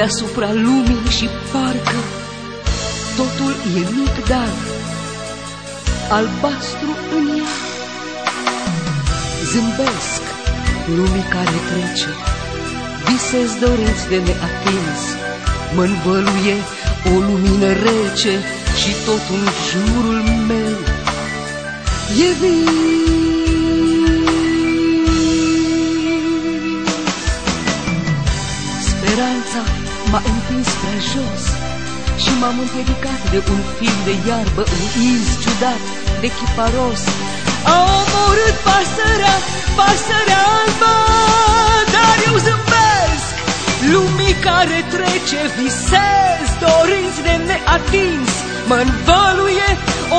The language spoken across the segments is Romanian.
deasupra lumii și parcă Totul e mic, dar albastru în ea. Zâmbesc lumii care trece visez dorinți de neatins, mă învăluie o lumină rece și tot în jurul meu. E Speranța m-a împins prea jos și m-am împiedicat de un fil de iarbă, un iz ciudat de chiparos. A omorât pasărea, pasărea albă, dar eu zâmbesc lumii care trece visez, dorinți de neatins, mă învăluie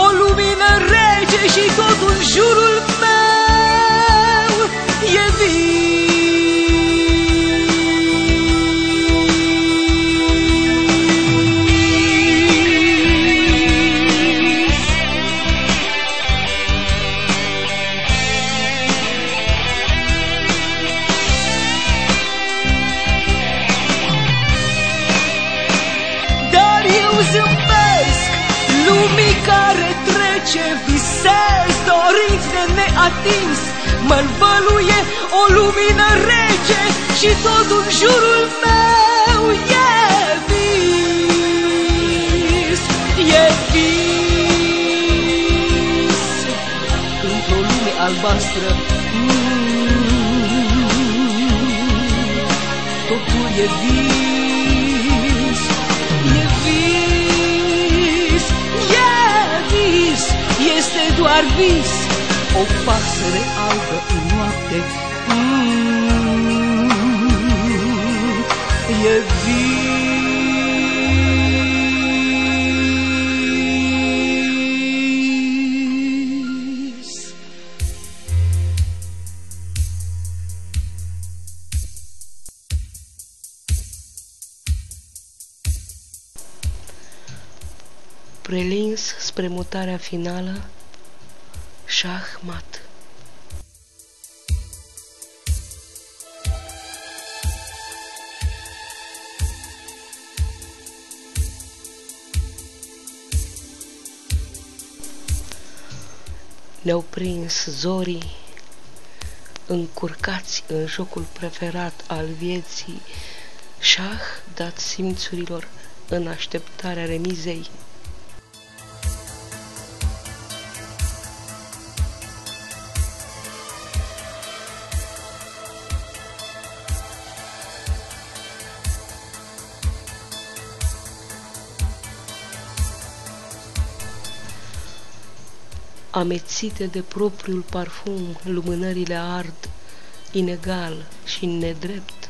o lumină rece și tot în jurul meu e vin. Ce visez, dorinți de neatins, mă învăluie o lumină rece și tot în jurul meu e vis, e vis. Într-o lume albastră, mm, totul e vis, doar vis O pasăre albă în noapte. Mm, E vis. Prelins spre mutarea finală, șahmat. Ne-au prins zorii încurcați în jocul preferat al vieții, șah dat simțurilor în așteptarea remizei. Amețite de propriul parfum, lumânările ard inegal și nedrept.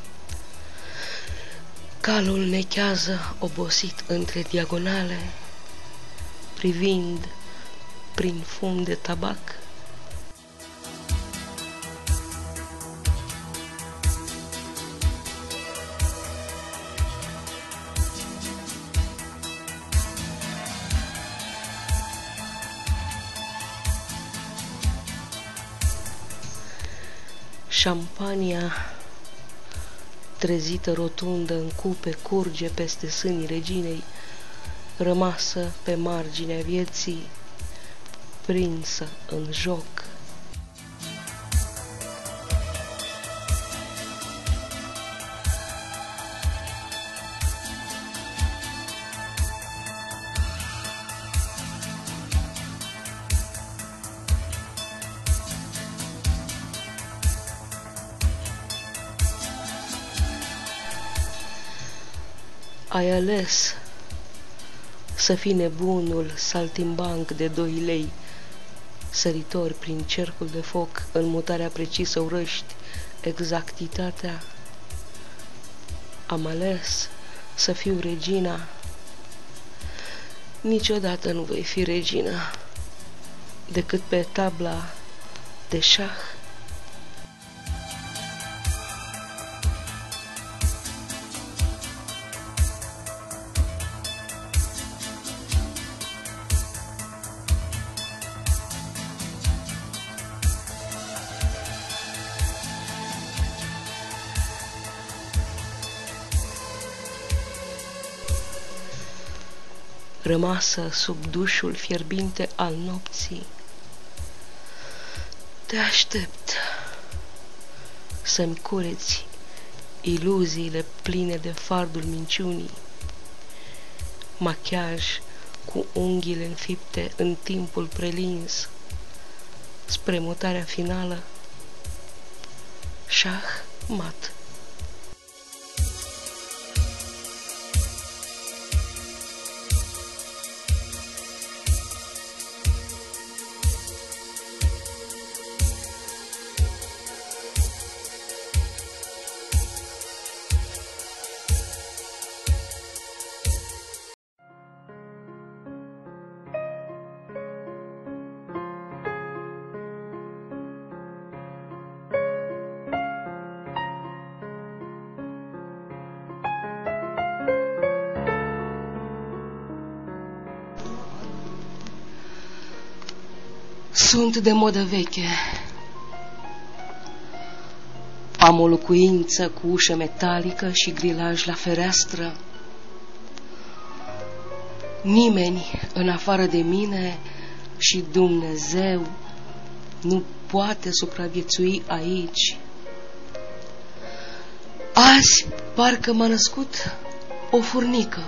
Calul nechează obosit între diagonale, privind prin fum de tabac Șampania trezită rotundă în cupe curge peste sânii reginei, rămasă pe marginea vieții, prinsă în joc. Ai ales să fii nebunul saltimbanc de doi lei, săritor prin cercul de foc, în mutarea precisă urăști exactitatea. Am ales să fiu regina. Niciodată nu voi fi regina decât pe tabla de șah. Rămasă sub dușul fierbinte al nopții. Te aștept să-mi cureți iluziile pline de fardul minciunii, machiaj cu unghiile înfipte în timpul prelins, spre mutarea finală, șah mat. De modă veche. Am o locuință cu ușă metalică și grilaj la fereastră. Nimeni în afară de mine și Dumnezeu nu poate supraviețui aici. Azi parcă m-a născut o furnică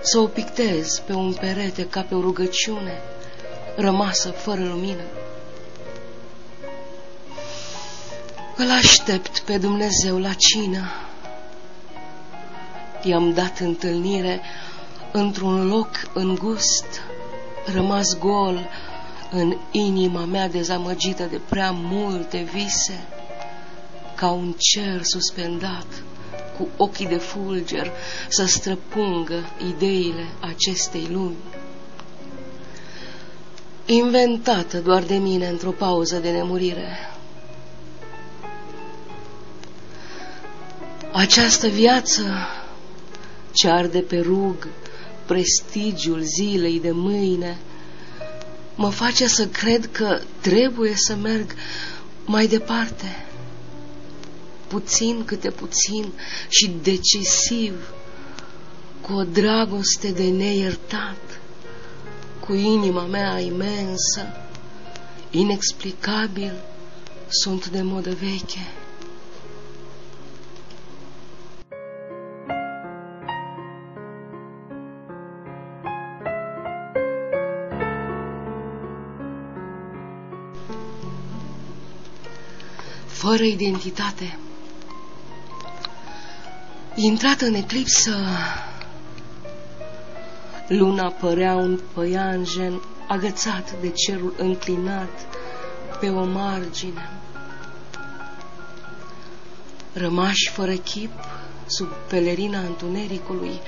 să o pictez pe un perete ca pe o rugăciune rămasă fără lumină. Îl aștept pe Dumnezeu la cină. I-am dat întâlnire într-un loc îngust, rămas gol în inima mea dezamăgită de prea multe vise, ca un cer suspendat cu ochii de fulger să străpungă ideile acestei lumi inventată doar de mine într-o pauză de nemurire. Această viață ce arde pe rug prestigiul zilei de mâine mă face să cred că trebuie să merg mai departe, puțin câte puțin și decisiv, cu o dragoste de neiertat cu inima mea imensă, inexplicabil, sunt de modă veche. Fără identitate, intrat în eclipsă, Luna părea un păianjen agățat de cerul înclinat pe o margine. Rămași fără chip, sub pelerina întunericului,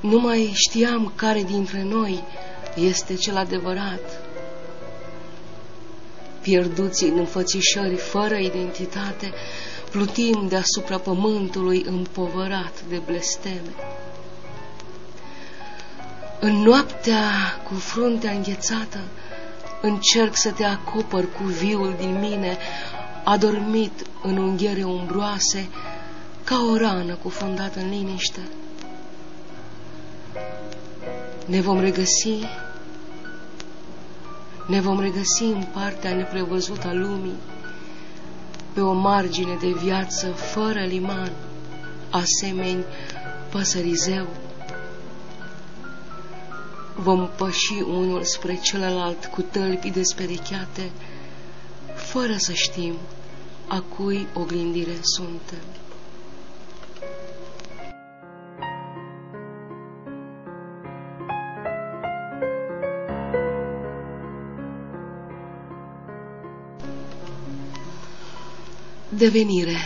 nu mai știam care dintre noi este cel adevărat. Pierduții în înfățișări fără identitate, plutim deasupra pământului împovărat de blesteme. În noaptea cu fruntea înghețată, încerc să te acopăr cu viul din mine, adormit în unghiere umbroase, ca o rană cufundată în liniște. Ne vom regăsi, ne vom regăsi în partea neprevăzută a lumii, pe o margine de viață fără liman, asemeni păsării zeu vom păși unul spre celălalt cu tălpi desperecheate, fără să știm a cui oglindire suntem. Devenire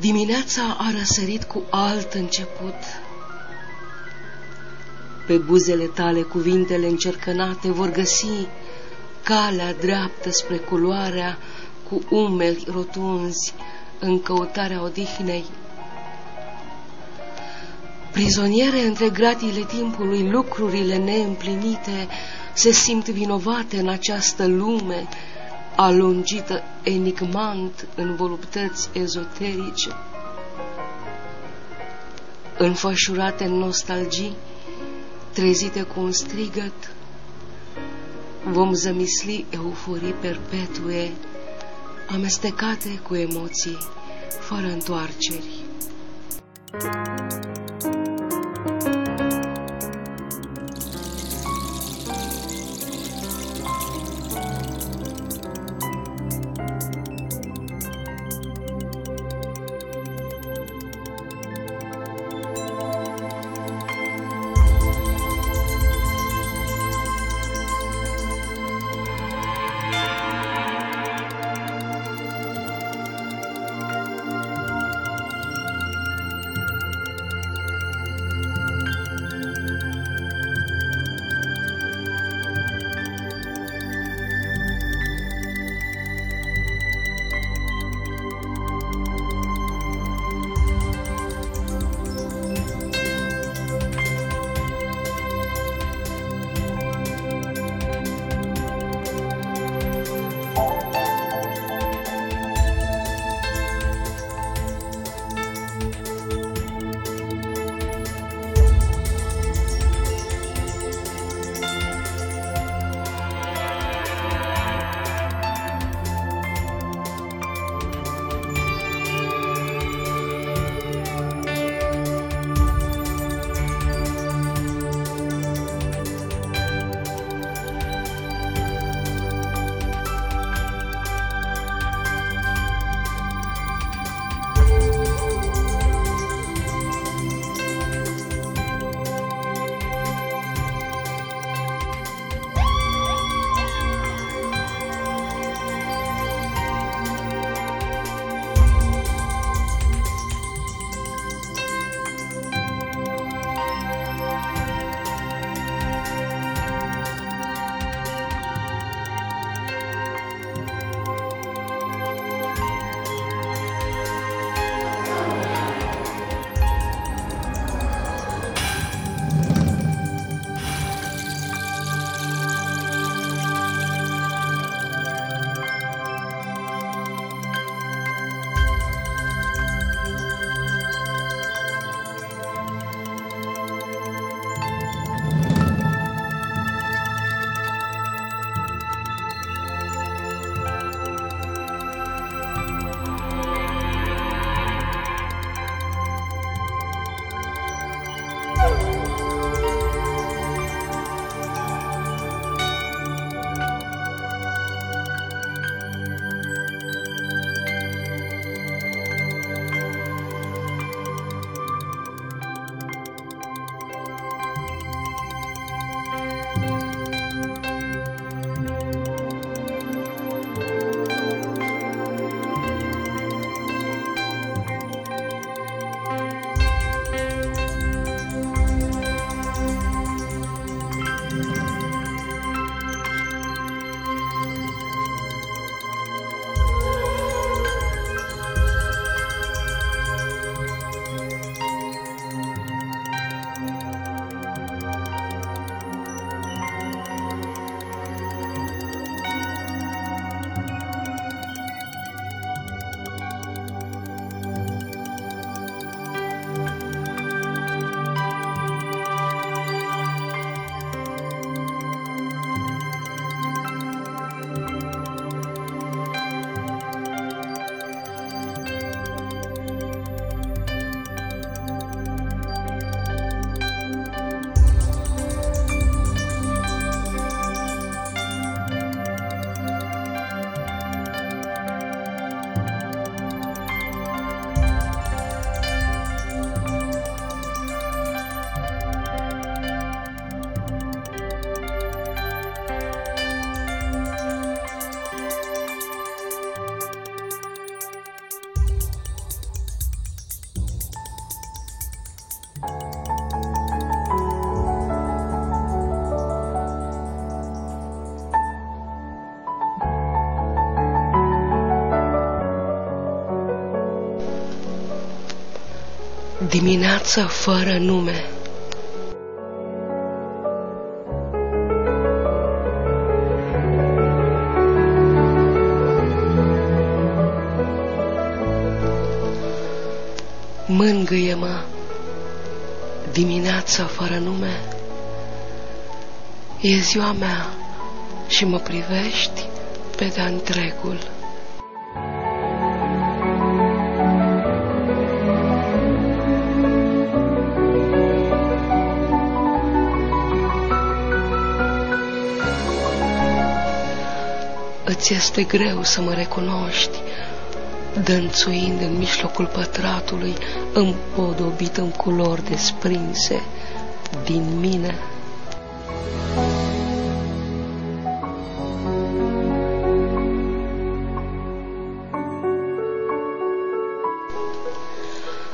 Dimineața a răsărit cu alt început pe buzele tale cuvintele încercănate vor găsi calea dreaptă spre culoarea cu umeri rotunzi în căutarea odihnei. Prizoniere între gratiile timpului, lucrurile neîmplinite se simt vinovate în această lume alungită enigmant în voluptăți ezoterice, înfășurate în nostalgii, trezite cu un strigăt, vom zămisli euforii perpetue, amestecate cu emoții, fără întoarceri. Dimineața fără nume. Mângâie-mă dimineața fără nume. E ziua mea și mă privești pe de-a întregul Îți este greu să mă recunoști, dănțuind în mijlocul pătratului, împodobit în culori desprinse din mine.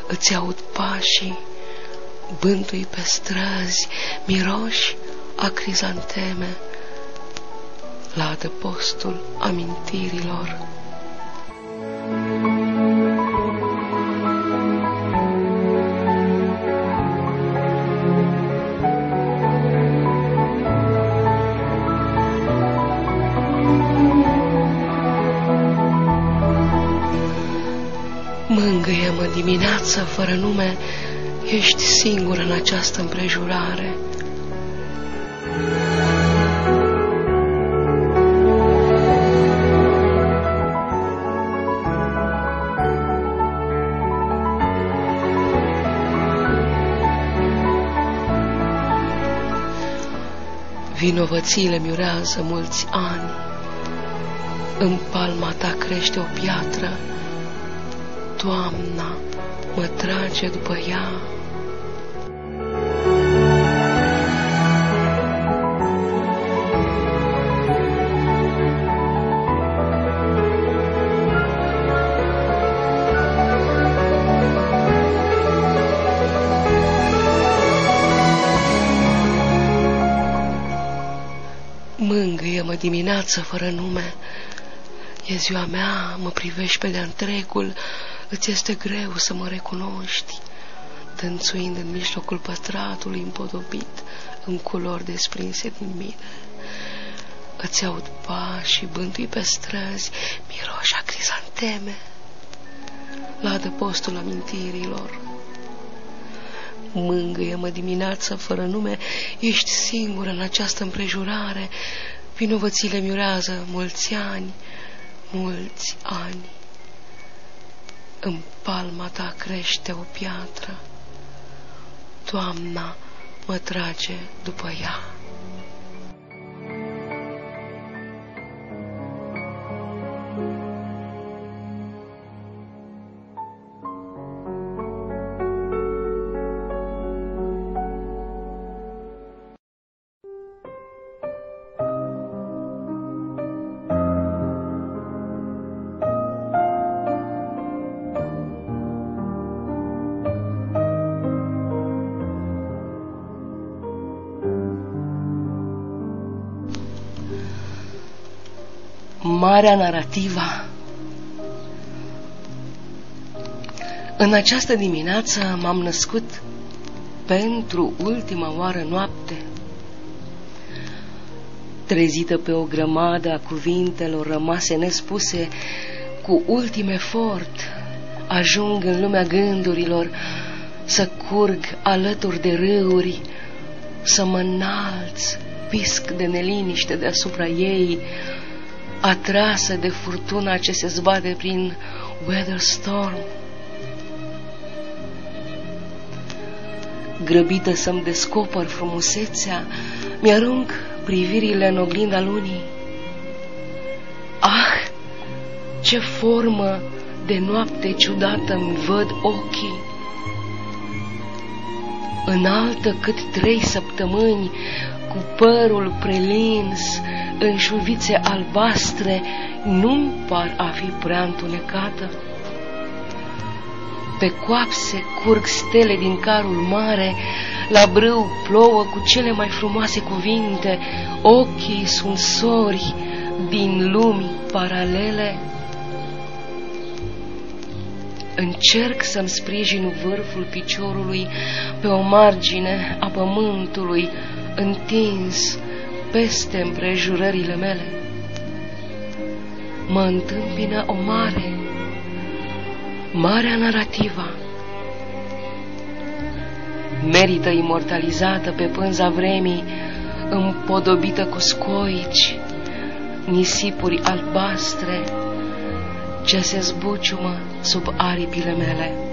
Îți aud pașii, bântui pe străzi, miroși a crizanteme, la adăpostul amintirilor. Mângâie-mă dimineața fără nume, ești singur în această împrejurare. Vinovățile miurează mulți ani. În palma ta crește o piatră. Toamna mă trage după ea. Dimineață fără nume. E ziua mea, mă privești pe de-a întregul, îți este greu să mă recunoști, tânțuind în mijlocul pătratului împodobit, în culori desprinse din mine. Îți aud pași bântui pe străzi, miroșa crizanteme, la adăpostul amintirilor. Mângâie-mă dimineața fără nume, ești singur în această împrejurare, vinovățile miurează mulți ani, mulți ani. În palma ta crește o piatră, toamna mă trage după ea. Marea Narativa În această dimineață m-am născut pentru ultima oară noapte, trezită pe o grămadă a cuvintelor rămase nespuse, cu ultim efort ajung în lumea gândurilor să curg alături de râuri, să mă înalț, pisc de neliniște deasupra ei, atrasă de furtuna ce se zbate prin weather storm. Grăbită să-mi descoper frumusețea, mi-arunc privirile în oglinda lunii. Ah, ce formă de noapte ciudată îmi văd ochii! Înaltă cât trei săptămâni, cu părul prelins, în șuvițe albastre, nu-mi par a fi prea întunecată. Pe coapse curg stele din carul mare, la brâu plouă cu cele mai frumoase cuvinte, ochii sunt sori din lumi paralele. Încerc să-mi sprijin vârful piciorului pe o margine a pământului întins peste împrejurările mele. Mă întâmpină o mare, marea narrativa. Merită imortalizată pe pânza vremii, împodobită cu scoici, nisipuri albastre, ce se zbuciumă sub aripile mele.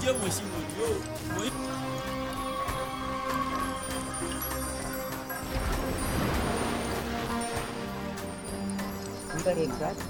가져보신 거죠? 뭐... Very good.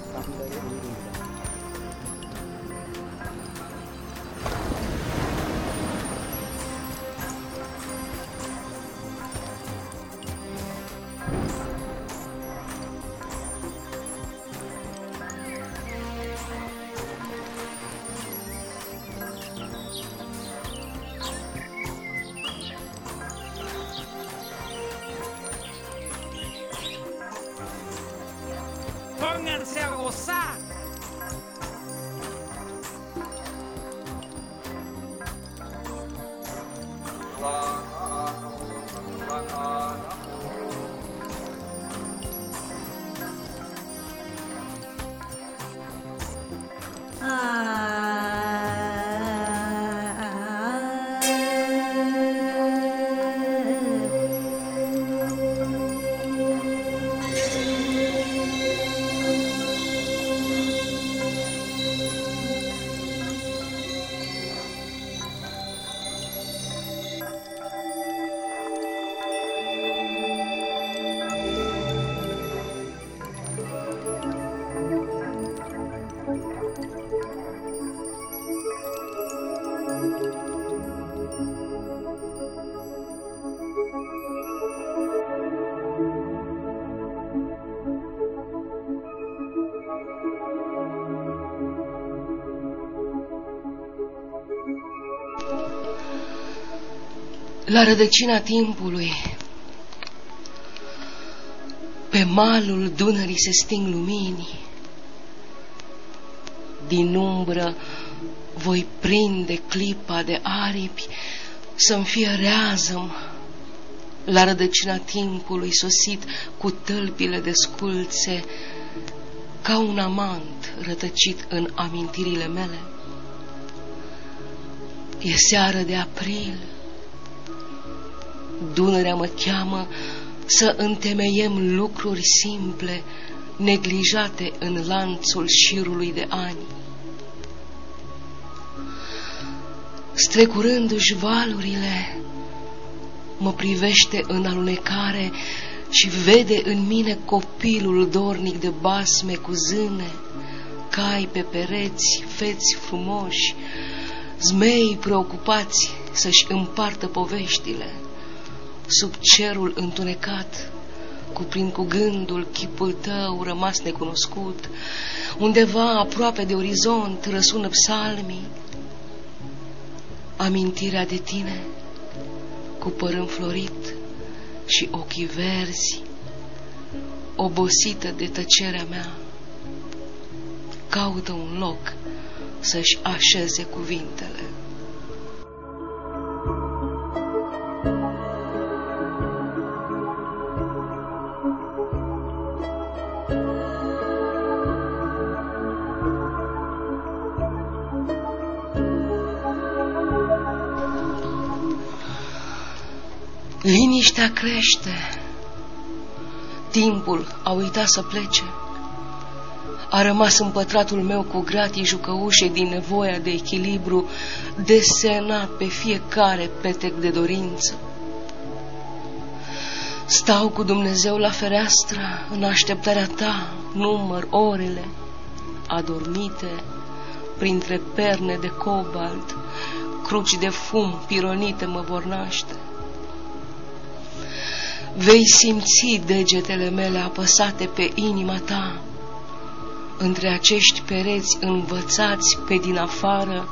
La rădăcina timpului, pe malul Dunării se sting lumini. Din umbră voi prinde clipa de aripi să-mi fie reazăm. La rădăcina timpului sosit cu tălpile de sculțe, ca un amant rătăcit în amintirile mele. E seară de april, Dunărea mă cheamă să întemeiem lucruri simple, neglijate în lanțul șirului de ani. Strecurându-și valurile, mă privește în alunecare și vede în mine copilul dornic de basme cu zâne, cai pe pereți, feți frumoși, zmei preocupați să-și împartă poveștile sub cerul întunecat, cuprind cu gândul chipul tău rămas necunoscut, undeva aproape de orizont răsună psalmii, amintirea de tine, cu păr înflorit și ochii verzi, obosită de tăcerea mea, caută un loc să-și așeze cuvintele. Liniștea crește. Timpul a uitat să plece. A rămas în pătratul meu cu gratii jucăușe din nevoia de echilibru, desenat pe fiecare petec de dorință. Stau cu Dumnezeu la fereastră, în așteptarea ta, număr orele, adormite, printre perne de cobalt, cruci de fum pironite mă vor naște vei simți degetele mele apăsate pe inima ta, între acești pereți învățați pe din afară.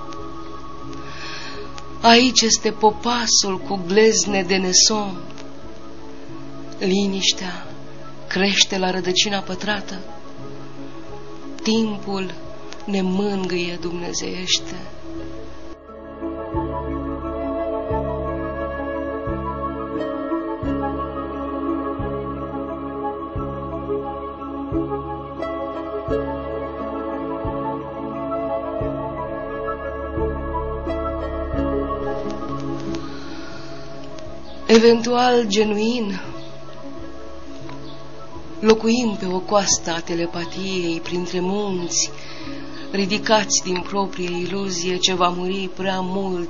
Aici este popasul cu glezne de nesom. Liniștea crește la rădăcina pătrată. Timpul ne mângâie dumnezeiește. Eventual genuin, locuim pe o coastă a telepatiei printre munți, ridicați din proprie iluzie ce va muri prea mult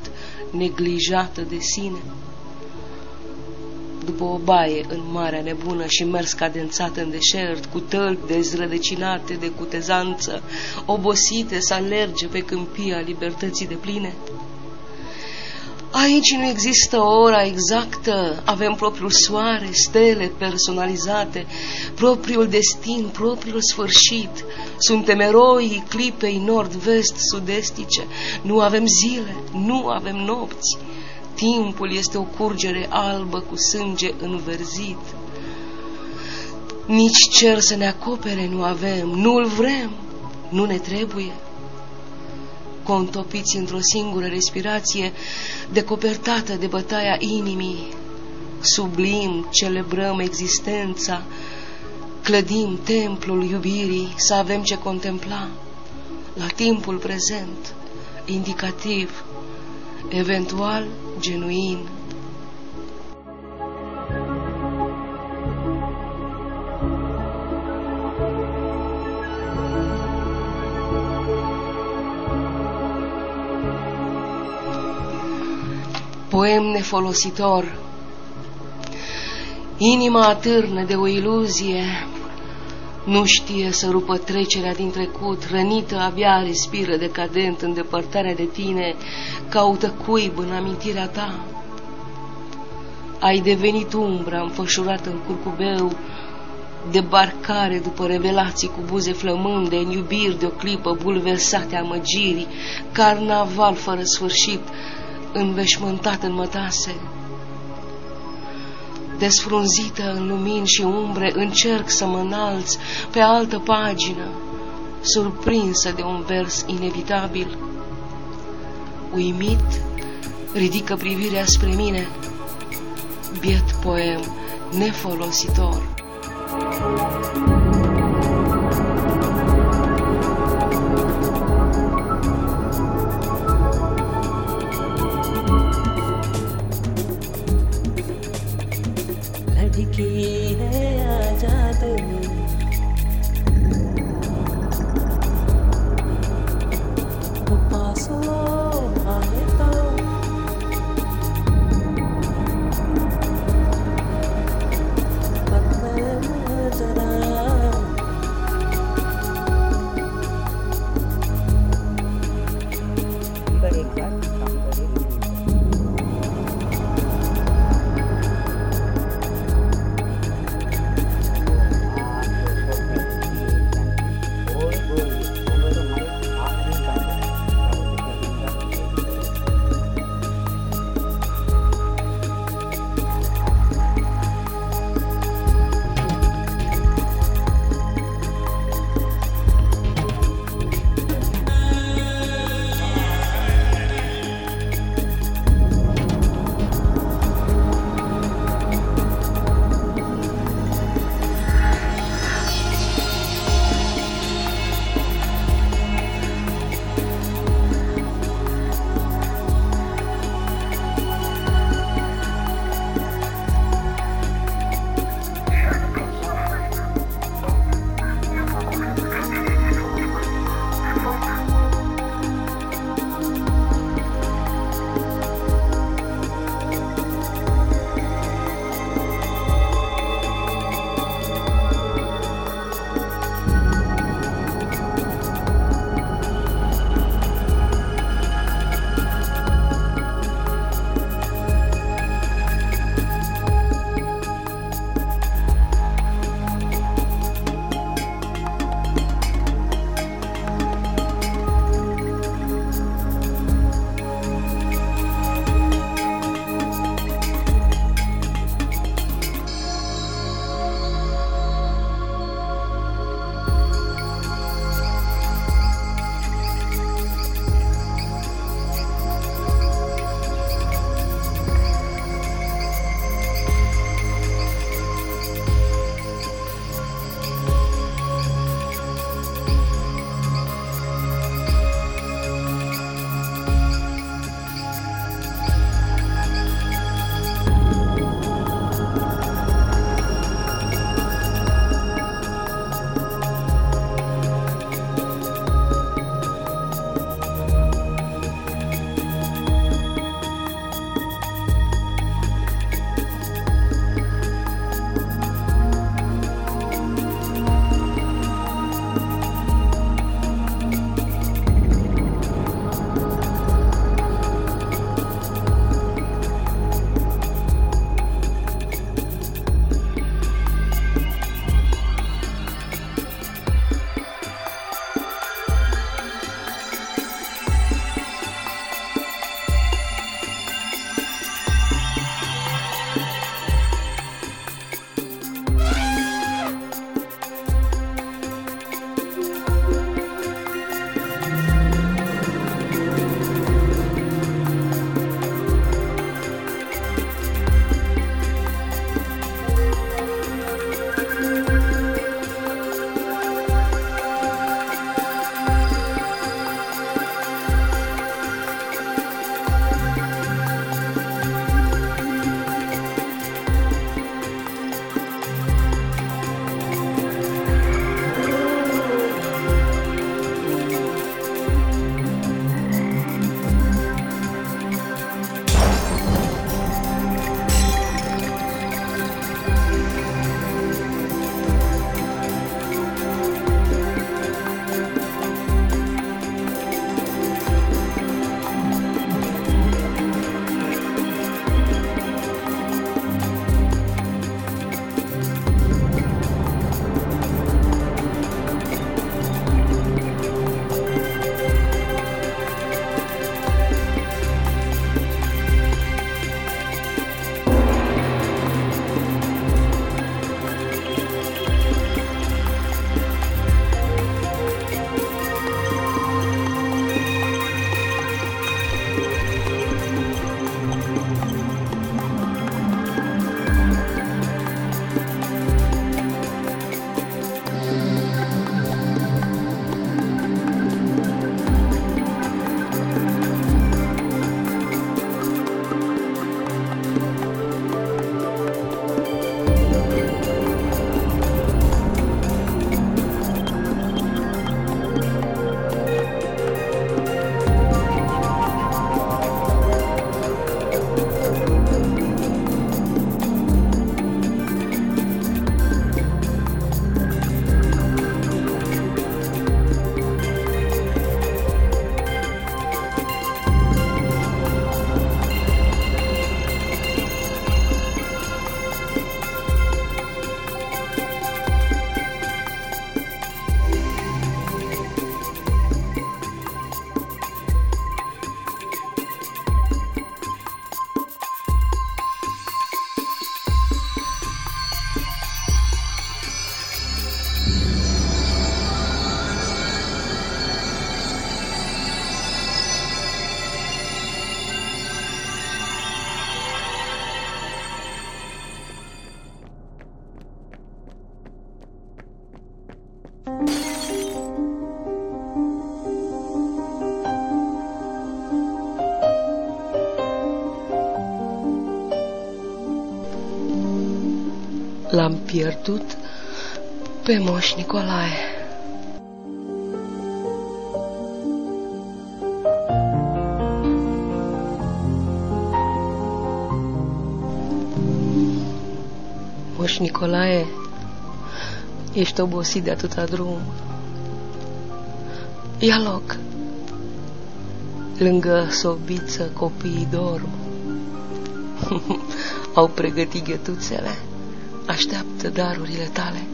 neglijată de sine. După o baie în marea nebună și mers cadențat în deșert, cu tălpi dezrădecinate de cutezanță, obosite să alerge pe câmpia libertății de pline, Aici nu există o ora exactă, avem propriul soare, stele personalizate, propriul destin, propriul sfârșit. Suntem eroii clipei nord-vest sud-estice. Nu avem zile, nu avem nopți. Timpul este o curgere albă cu sânge înverzit. Nici cer să ne acopere nu avem, nu-l vrem, nu ne trebuie. Contopiți într-o singură respirație, decopertată de bătaia inimii, sublim celebrăm existența, clădim templul iubirii să avem ce contempla la timpul prezent, indicativ, eventual genuin. Poem nefolositor Inima atârnă de o iluzie nu știe să rupă trecerea din trecut, rănită abia respiră decadent în depărtarea de tine, caută cuib în amintirea ta. Ai devenit umbra înfășurată în curcubeu, debarcare după revelații cu buze flămânde, în iubiri de o clipă bulversate amăgirii, carnaval fără sfârșit, înveșmântat în mătase desfrunzită în lumini și umbre, încerc să mă înalț pe altă pagină, surprinsă de un vers inevitabil. Uimit, ridică privirea spre mine, biet poem nefolositor. Thank you. L-am pierdut pe Moș Nicolae. Moș Nicolae, ești obosit de atâta drum. Ia loc. Lângă sobiță copiii dorm. Au pregătit ghetuțele. Așteaptă darurile tale.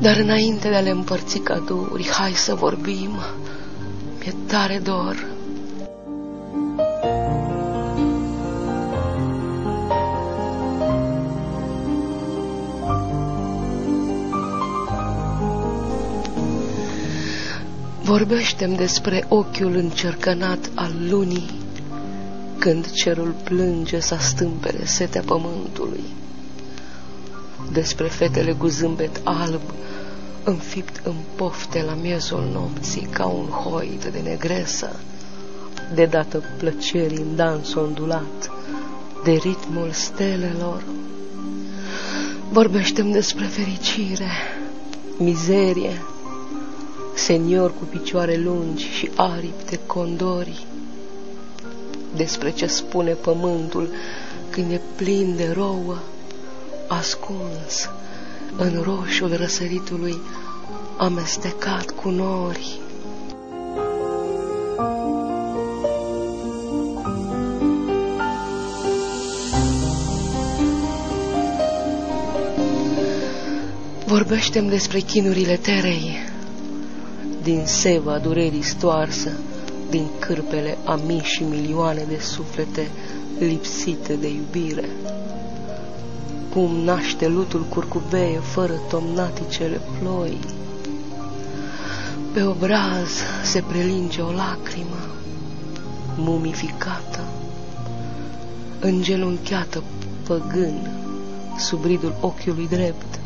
Dar înainte de a le împărți cadouri, hai să vorbim. Mi-e tare dor. Vorbește-mi despre ochiul încercănat al lunii, când cerul plânge să stâmpele setea pământului. Despre fetele cu zâmbet alb, înfipt în pofte la miezul nopții, ca un hoit de negresă, de dată plăcerii în dans ondulat, de ritmul stelelor. Vorbește-mi despre fericire, mizerie, senior cu picioare lungi și aripi de condori, despre ce spune pământul când e plin de rouă, ascuns în roșul răsăritului, amestecat cu nori. Vorbește-mi despre chinurile terei, din seva durerii stoarsă, din cârpele a mii și milioane de suflete lipsite de iubire. Cum naște lutul curcubeie fără tomnaticele ploi. Pe obraz se prelinge o lacrimă mumificată, îngelunchiată păgân sub ridul ochiului drept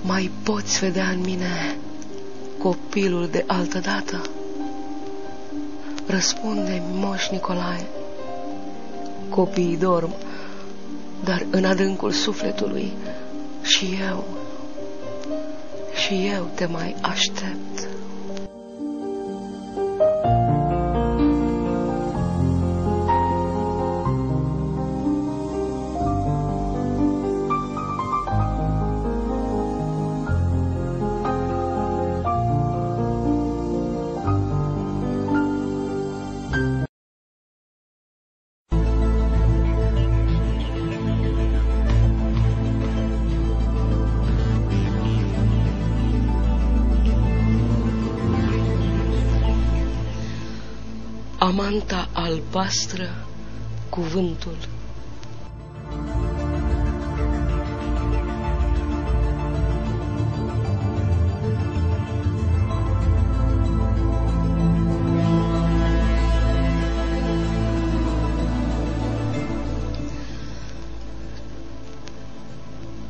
mai poți vedea în mine copilul de altă dată? răspunde moș Nicolae. Copiii dorm, dar în adâncul sufletului și eu, și eu te mai aștept. Albastră, cuvântul.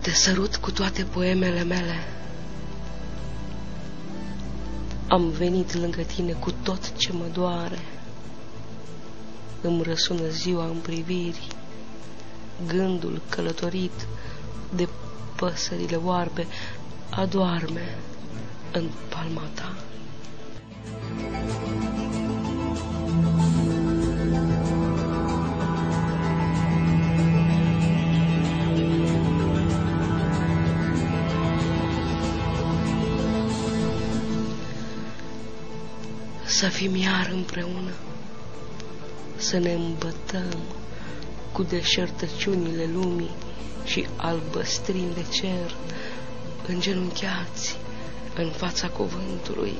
Te sărut cu toate poemele mele. Am venit lângă tine cu tot ce mă doare îmi răsună ziua în priviri, gândul călătorit de păsările oarbe adoarme în palma ta. Să fim iar împreună să ne îmbătăm cu deșertăciunile lumii și albăstrin de cer, îngenunchiați în fața cuvântului,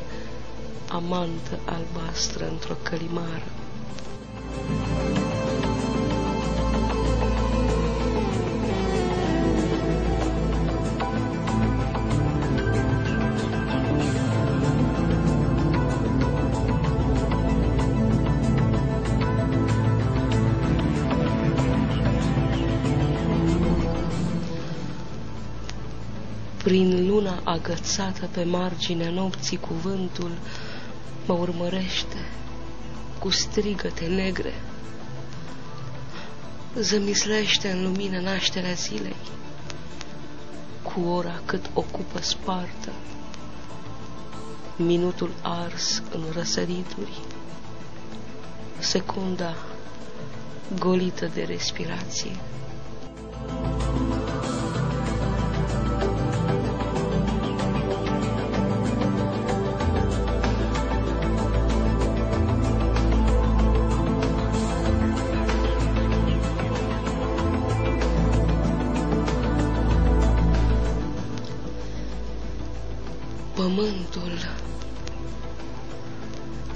amantă albastră într-o călimară. Prin agățată pe marginea nopții cuvântul mă urmărește cu strigăte negre. zămislește în lumină nașterea zilei, cu ora cât ocupă Sparta, minutul ars în răsărituri, secunda golită de respirație. Pământul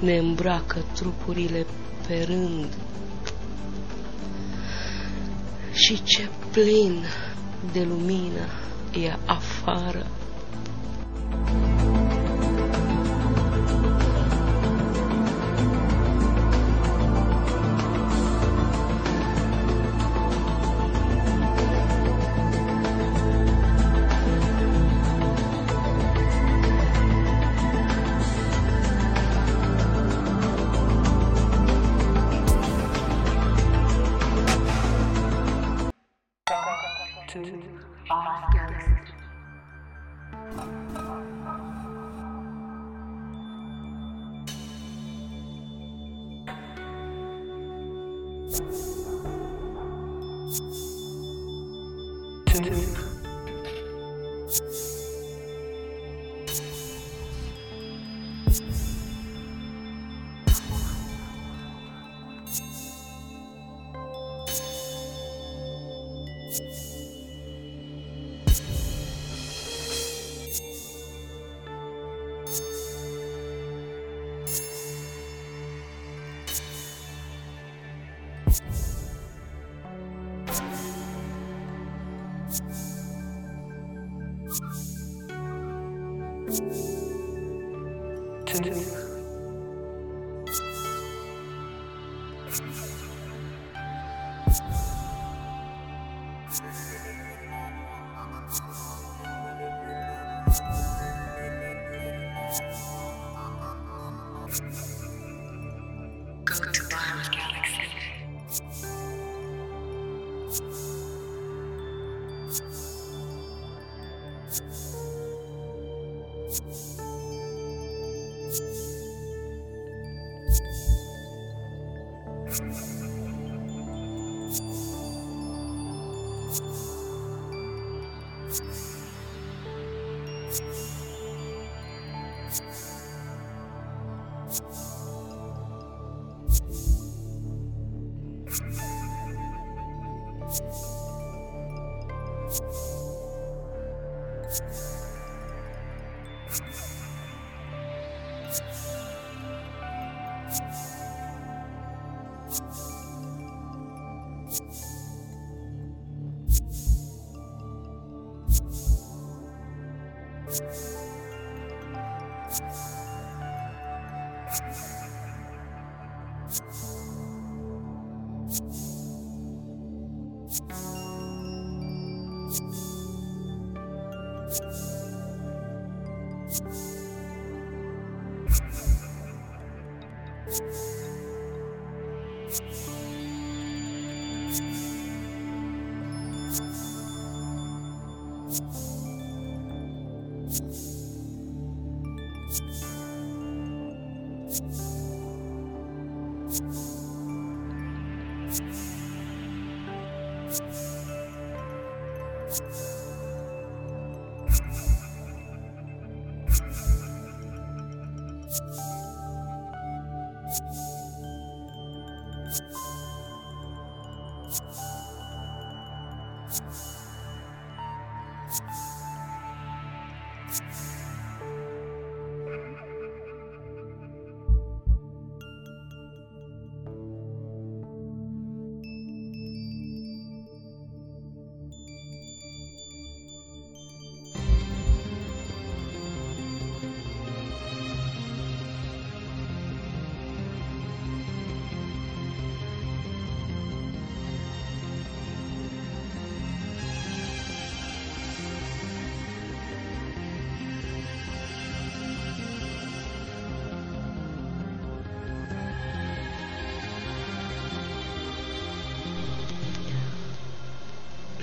ne îmbracă trupurile pe rând și ce plin de lumină e afară. Emotions.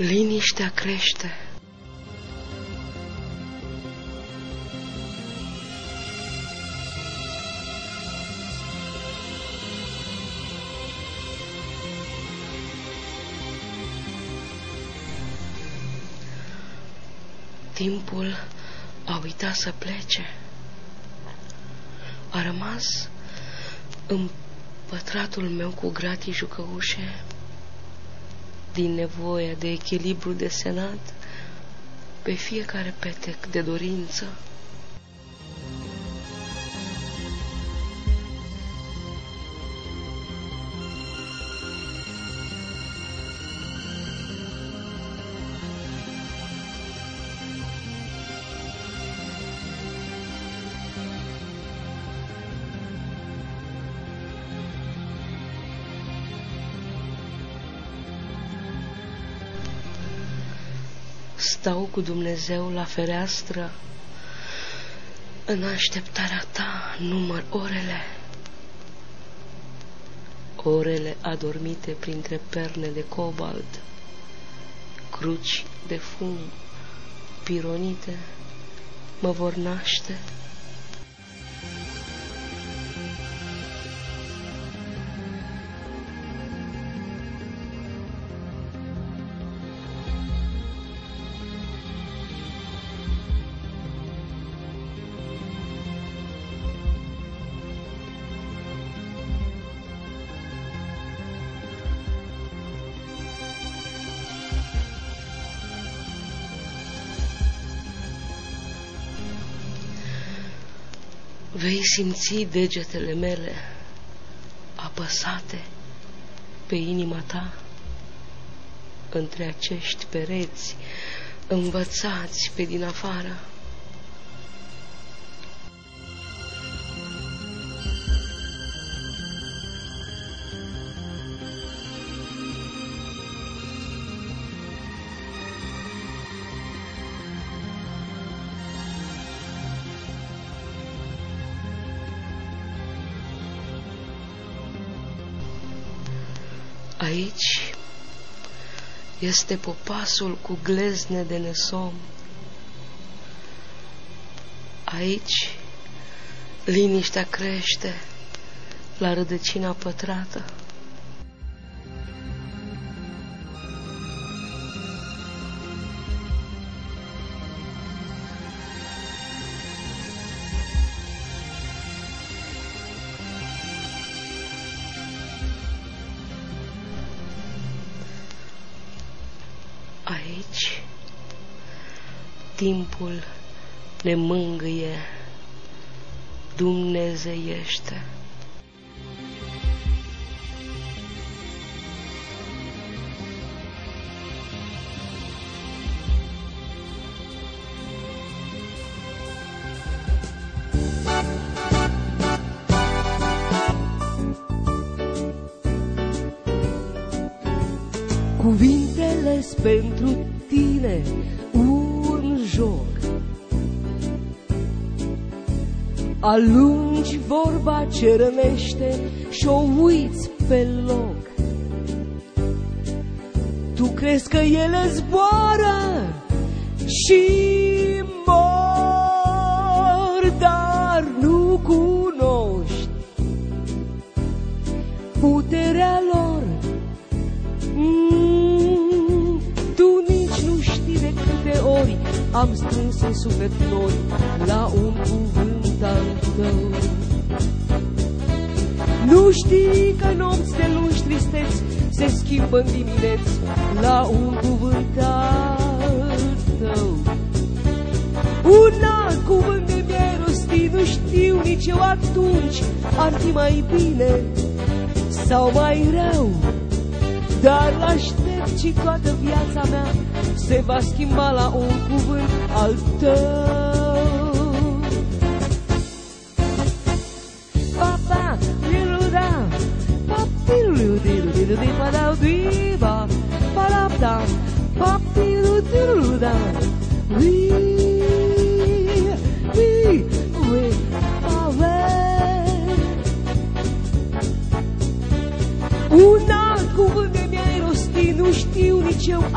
Liniștea crește. Timpul a uitat să plece. A rămas în pătratul meu cu gratii jucăușe din nevoia de echilibru desenat pe fiecare petec de dorință. Stau cu Dumnezeu la fereastră, în așteptarea ta număr orele, orele adormite printre perne de cobalt, cruci de fum pironite mă vor naște. Simți degetele mele apăsate pe inima ta între acești pereți învățați pe din afară. Aici este popasul cu glezne de nesom. Aici liniștea crește la rădăcina pătrată. Timpul ne mângâie, dumnezeiește. Cuvintele pentru tine Alungi vorba ce rănește și o uiți pe loc. Tu crezi că ele zboară și mor, dar nu cunoști puterea lor. Mm, tu nici nu știi de câte ori am strâns în suflet nori la un cuvânt al tău. Nu știi că nopți de lungi tristeți se schimbă în dimineți la un cuvânt al tău. Un alt cuvânt de mi-ai rostit, nu știu nici eu atunci, ar fi mai bine sau mai rău. Dar l-aștept și toată viața mea se va schimba la un cuvânt al tău.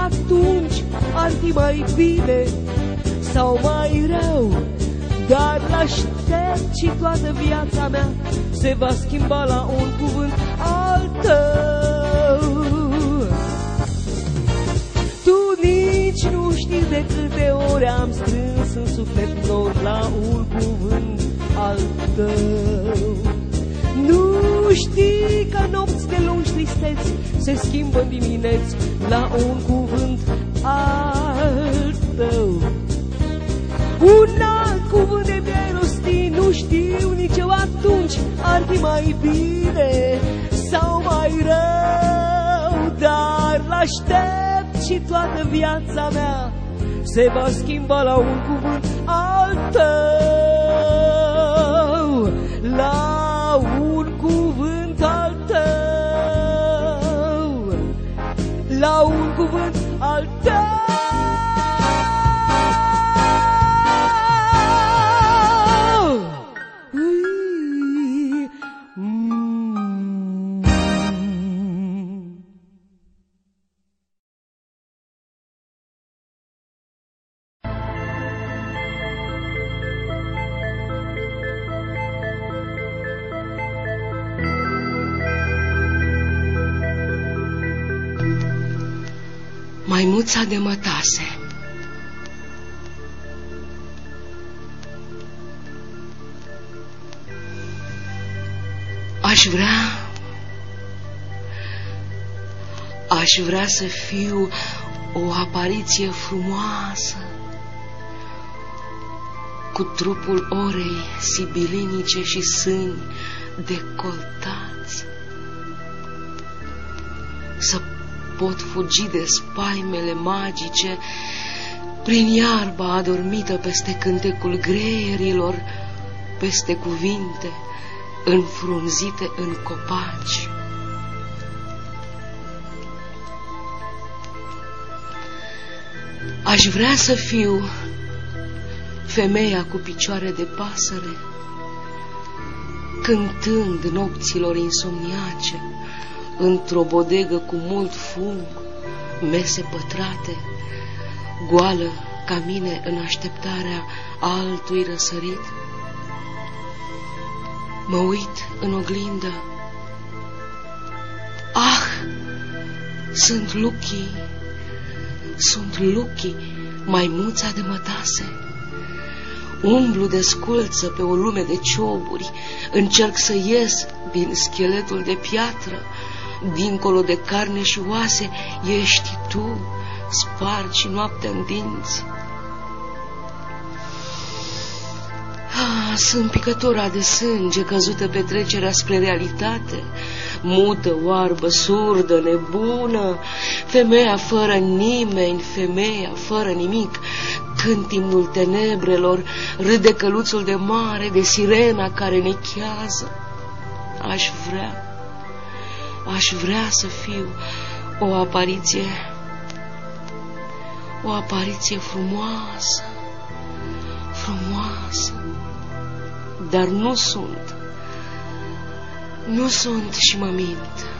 Atunci ar fi mai bine sau mai rău, dar l-aștept și toată viața mea se va schimba la un cuvânt al tău. Tu nici nu știi de câte ori am strâns în suflet nor la un cuvânt al tău. Nu știi că nopți de lungi tristeți se schimbă în dimineți la un cuvânt al tău. Un alt cuvânt de mi-ai rostit, nu știu nici eu atunci ar fi mai bine sau mai rău, dar l-aștept și toată viața mea se va schimba la un cuvânt al tău, la Maimuța de mătase. Aș vrea Aș vrea să fiu o apariție frumoasă Cu trupul orei sibilinice și sâni decoltați. Să pot fugi de spaimele magice prin iarba adormită peste cântecul greierilor, peste cuvinte înfrunzite în copaci. Aș vrea să fiu femeia cu picioare de pasăre, cântând nopților insomniace, într-o bodegă cu mult fum, mese pătrate, goală ca mine în așteptarea altui răsărit. Mă uit în oglindă. Ah, sunt Luchi, sunt Luchi, maimuța de mătase. Umblu de sculță pe o lume de cioburi, încerc să ies din scheletul de piatră, dincolo de carne și oase, ești tu, spargi noaptea în dinți. Ah, sunt picătura de sânge căzută pe trecerea spre realitate, mută, oarbă, surdă, nebună, femeia fără nimeni, femeia fără nimic, când timnul tenebrelor, râde căluțul de mare, de sirena care ne chează. Aș vrea, aș vrea să fiu o apariție, o apariție frumoasă, frumoasă, dar nu sunt, nu sunt și mă mint.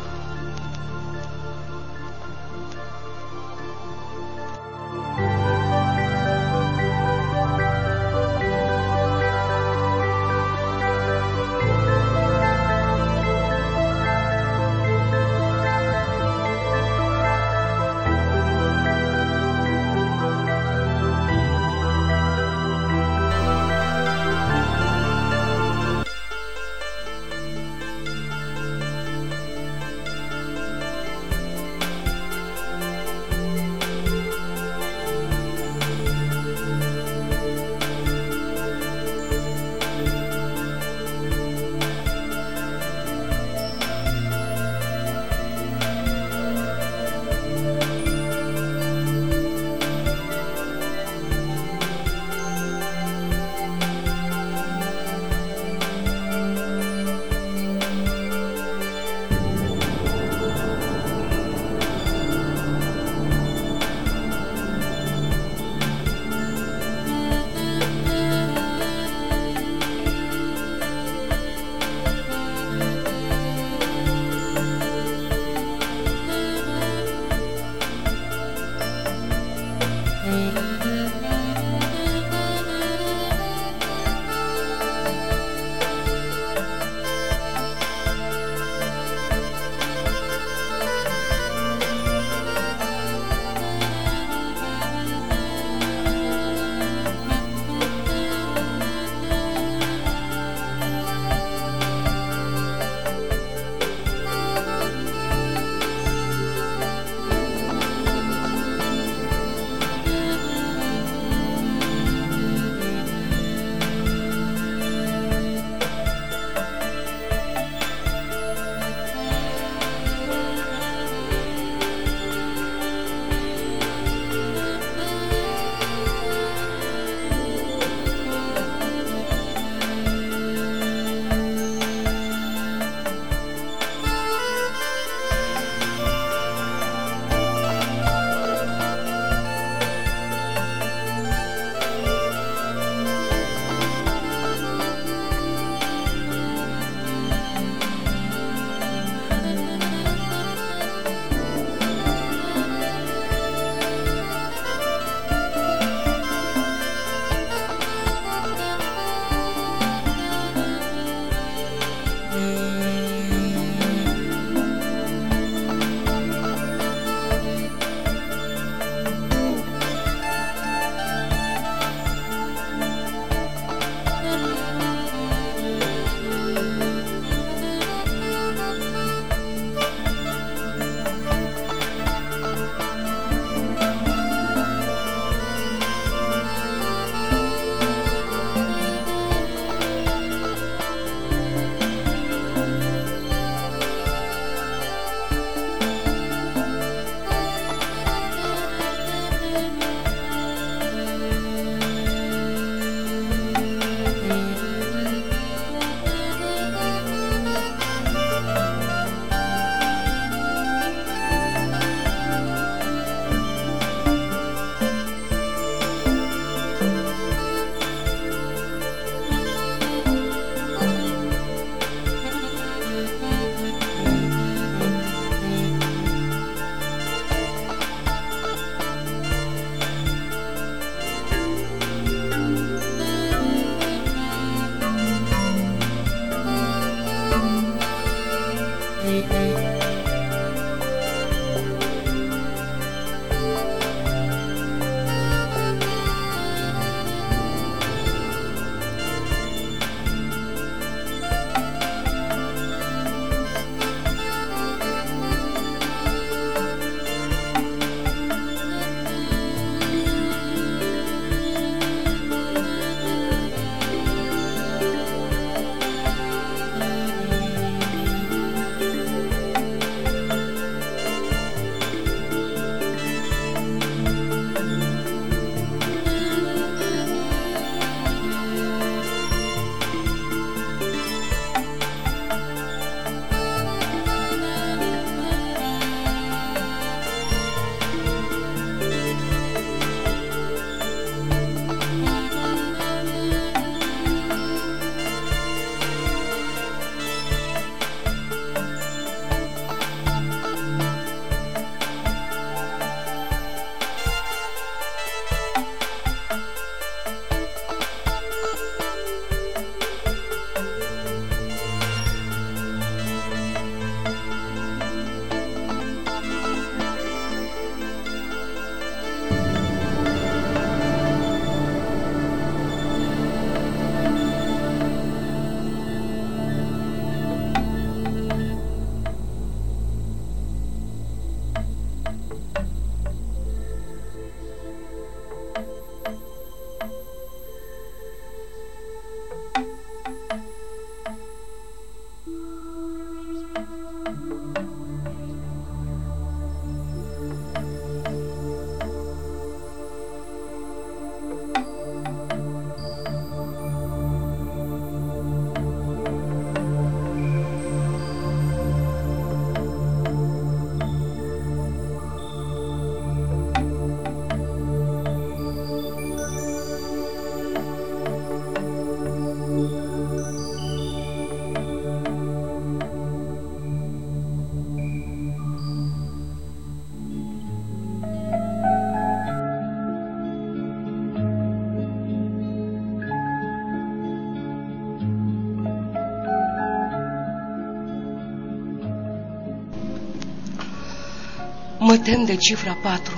Mă tem de cifra patru.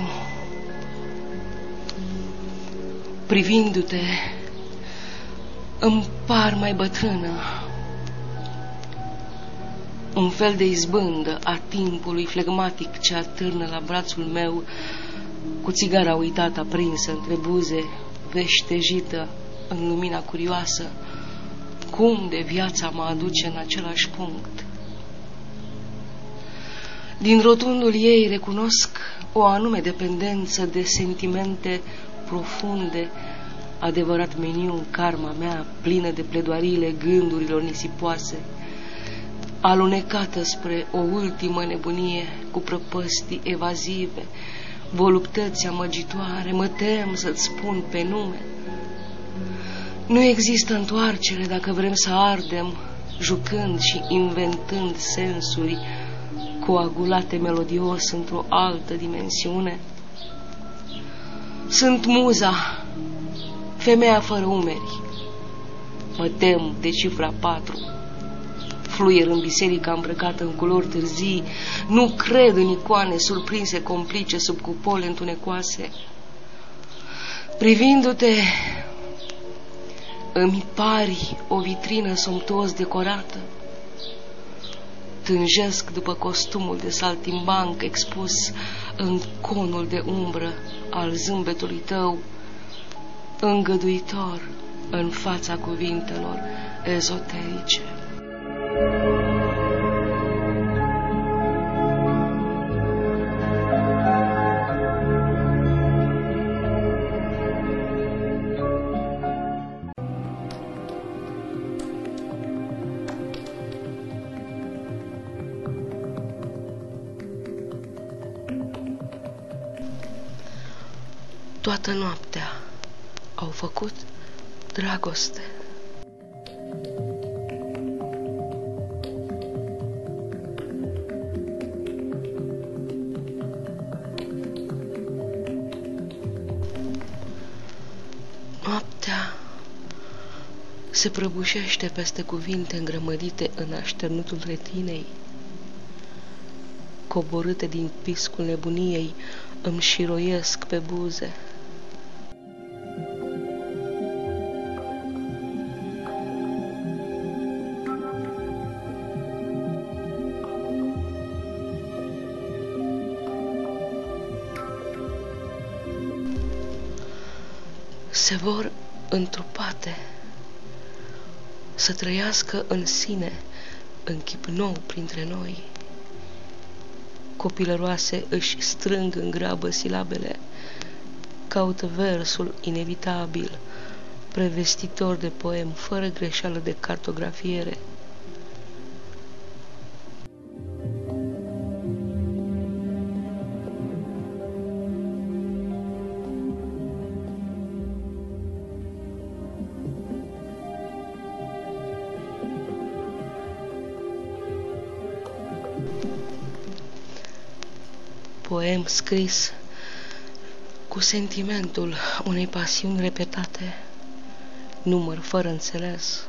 Privindu-te, îmi par mai bătrână. Un fel de izbândă a timpului flegmatic ce atârnă la brațul meu cu țigara uitată aprinsă între buze, veștejită în lumina curioasă, cum de viața mă aduce în același punct. Din rotundul ei recunosc o anume dependență de sentimente profunde, adevărat meniu în karma mea, plină de pledoariile gândurilor nisipoase, alunecată spre o ultimă nebunie cu prăpăstii evazive, voluptăți amăgitoare, mă tem să-ți spun pe nume. Nu există întoarcere dacă vrem să ardem, jucând și inventând sensuri coagulate melodios într-o altă dimensiune. Sunt muza, femeia fără umeri. Mă tem de cifra patru. Fluier în biserica îmbrăcată în culori târzii. Nu cred în icoane surprinse complice sub cupole întunecoase. Privindu-te, îmi pari o vitrină somptuos decorată tânjesc după costumul de saltimbanc expus în conul de umbră al zâmbetului tău, îngăduitor în fața cuvintelor ezoterice. Dragoste. Noaptea se prăbușește peste cuvinte îngrămădite în așternutul retinei, coborâte din piscul nebuniei, îmi șiroiesc pe buze. Se vor întrupate, să trăiască în sine, în chip nou printre noi. Copilăroase își strâng în grabă silabele, caută versul inevitabil, prevestitor de poem, fără greșeală de cartografiere. Scris cu sentimentul unei pasiuni repetate, număr fără înțeles.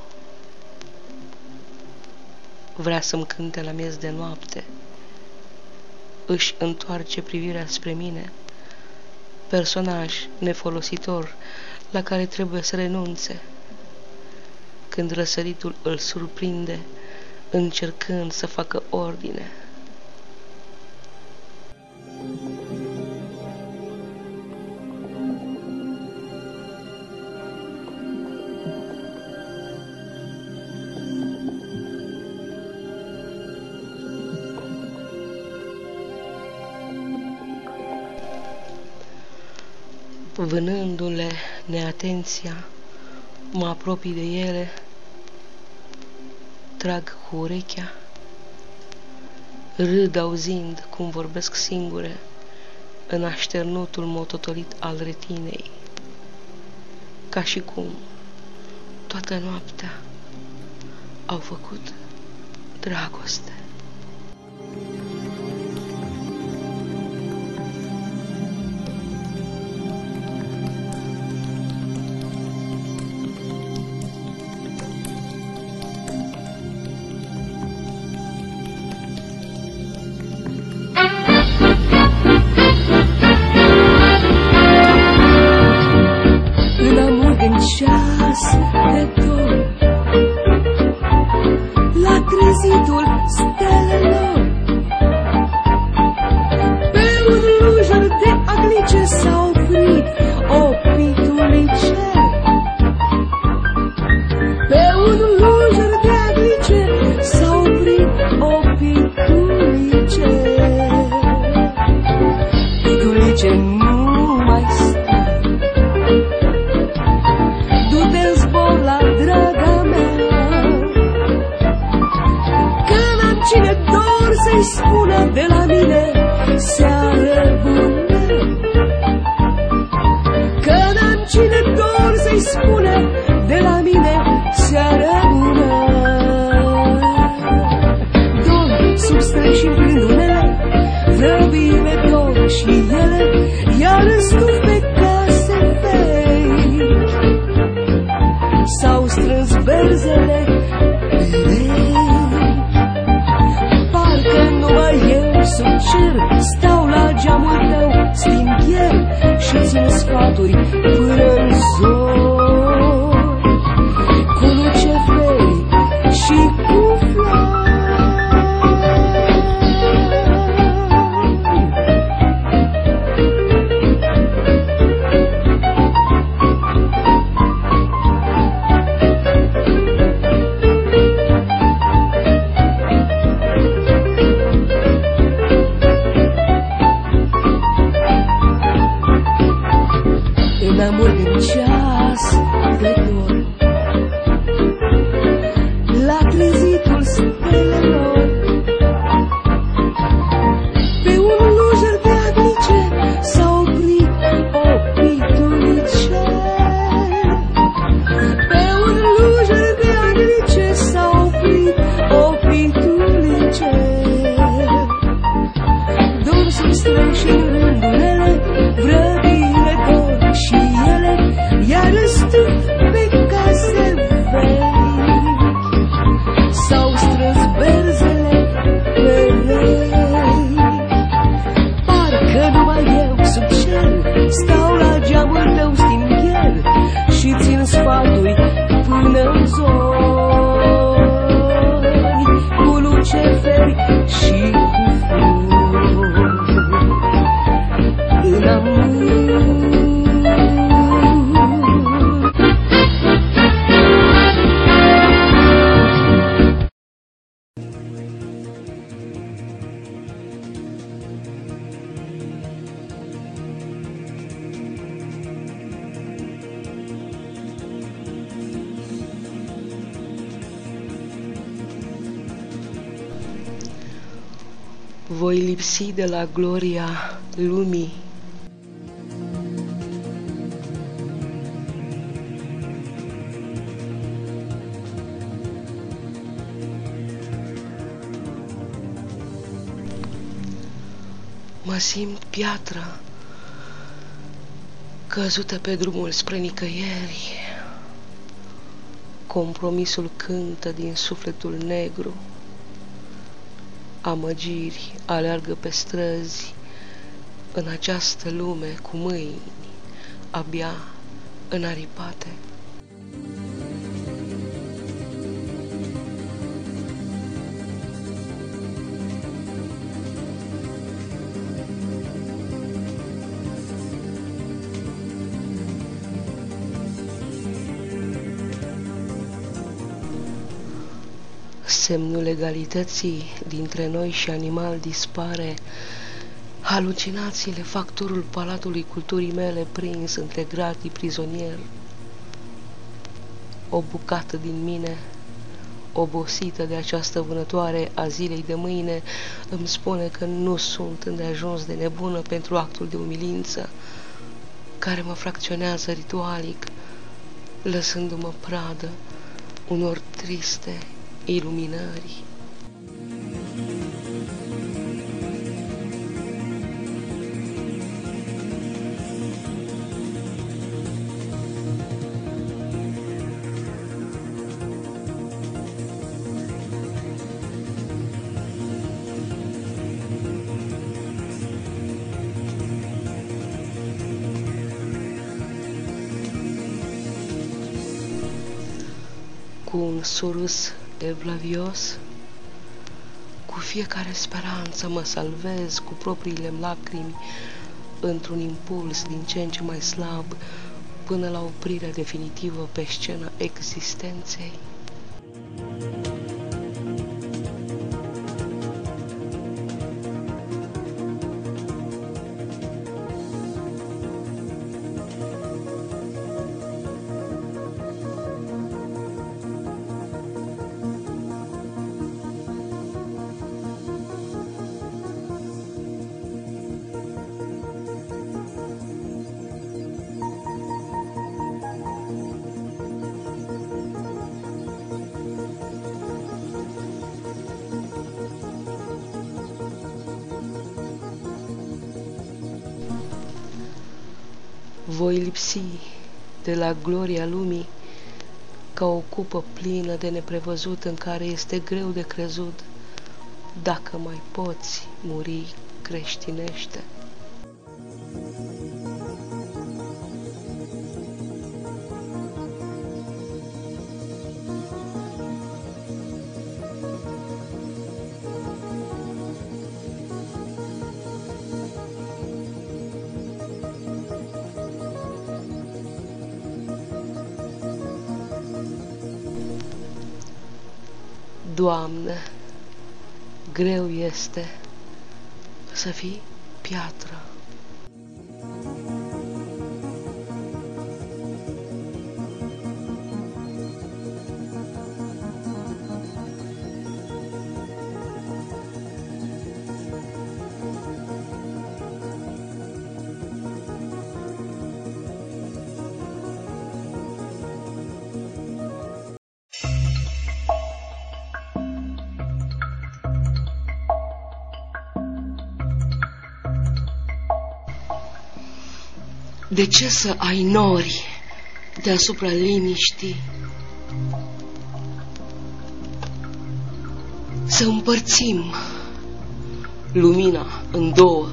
Vrea să-mi cânte la miez de noapte, își întoarce privirea spre mine, personaj nefolositor la care trebuie să renunțe. Când răsăritul îl surprinde, încercând să facă ordine. Vânându-le neatenția, mă apropii de ele, trag cu urechea, râd auzind cum vorbesc singure în așternutul mototolit al retinei, ca și cum toată noaptea au făcut dragoste. Voi lipsi de la gloria lumii. Mă simt piatră căzută pe drumul spre nicăieri. Compromisul cântă din sufletul negru amăgiri aleargă pe străzi în această lume cu mâini abia înaripate. Semnul egalității dintre noi și animal dispare. Halucinațiile fac turul palatului culturii mele prins între gratii prizonier. O bucată din mine, obosită de această vânătoare a zilei de mâine, îmi spune că nu sunt îndeajuns de nebună pentru actul de umilință care mă fracționează ritualic, lăsându-mă pradă unor triste iluminării. cu un surus evlavios, cu fiecare speranță mă salvez cu propriile lacrimi într-un impuls din ce în ce mai slab până la oprirea definitivă pe scena existenței. Lipsi de la gloria lumii ca o cupă plină de neprevăzut în care este greu de crezut dacă mai poți muri creștinește. Doamne, greu este să fii piatră. Ce să ai nori deasupra liniștii? Să împărțim lumina în două.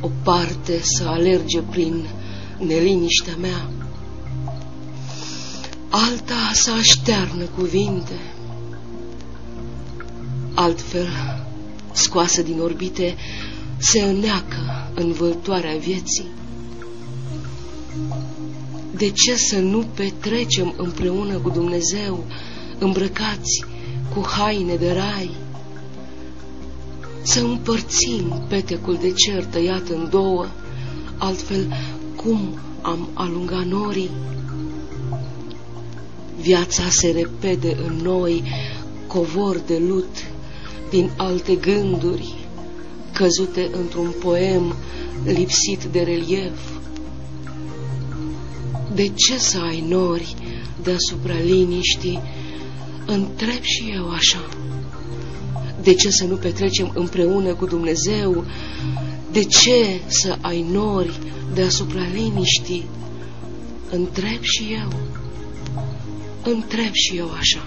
O parte să alerge prin neliniștea mea, alta să aștearnă cuvinte. Altfel, scoasă din orbite, se înneacă în vâltoarea vieții? De ce să nu petrecem împreună cu Dumnezeu, îmbrăcați cu haine de rai? Să împărțim petecul de cer tăiat în două, altfel cum am alungat norii? Viața se repede în noi, covor de lut din alte gânduri, căzute într-un poem lipsit de relief. De ce să ai nori deasupra liniștii? Întreb și eu așa. De ce să nu petrecem împreună cu Dumnezeu? De ce să ai nori deasupra liniștii? Întreb și eu. Întreb și eu așa.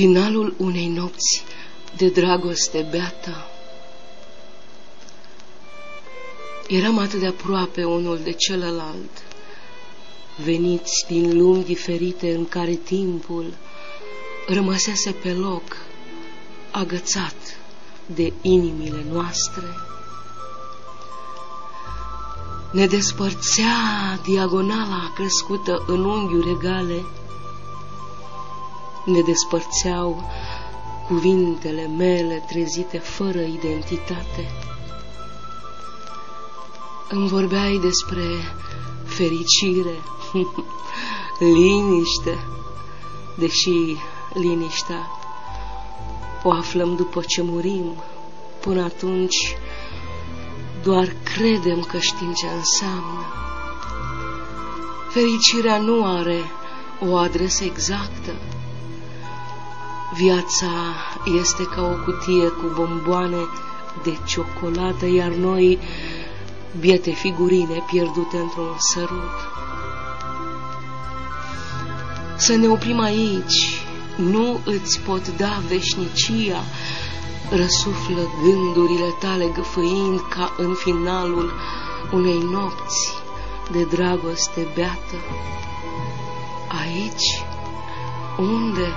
Finalul unei nopți de dragoste beată. Eram atât de aproape unul de celălalt, veniți din lumi diferite în care timpul rămăsese pe loc, agățat de inimile noastre. Ne despărțea diagonala crescută în unghiuri egale, ne despărțeau cuvintele mele trezite fără identitate. Îmi vorbeai despre fericire, liniște, deși liniștea o aflăm după ce murim. Până atunci doar credem că știm ce înseamnă. Fericirea nu are o adresă exactă. Viața este ca o cutie cu bomboane de ciocolată, iar noi biete figurine pierdute într-un sărut. Să ne oprim aici, nu îți pot da veșnicia, răsuflă gândurile tale găfăind ca în finalul unei nopți de dragoste beată. Aici, unde?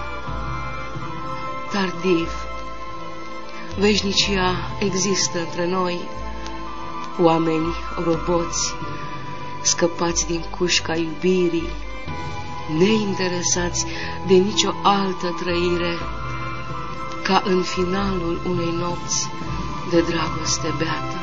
Tardiv. Veșnicia există între noi, oameni roboți, scăpați din cușca iubirii, neinteresați de nicio altă trăire, ca în finalul unei nopți de dragoste beată.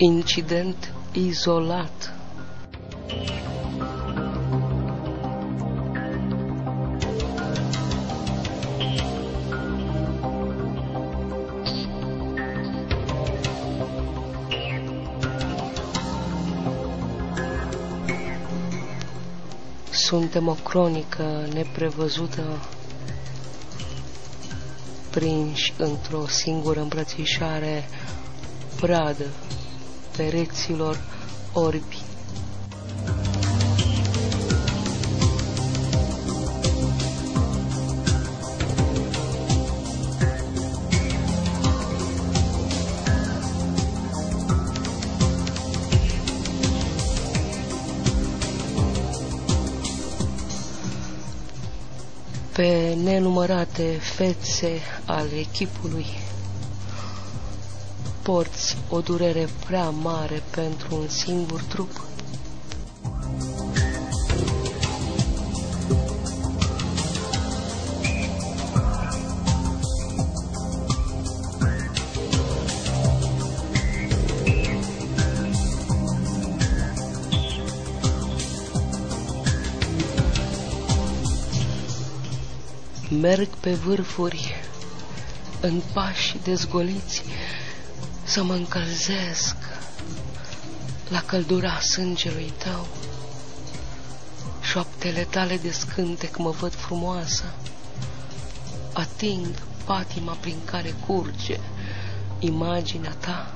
Incident izolat. Suntem o cronică neprevăzută prinși într-o singură îmbrățișare pradă pereților orbi. pe nenumărate fețe ale echipului porți o durere prea mare pentru un singur trup? Merg pe vârfuri în pași dezgoliți să mă încălzesc la căldura sângelui tău. Șoaptele tale de scântec mă văd frumoasă, ating patima prin care curge imaginea ta.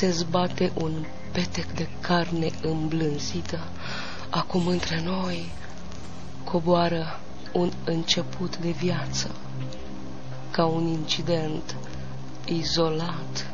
Se zbate un petec de carne îmblânzită. Acum între noi coboară un început de viață, ca un incident izolat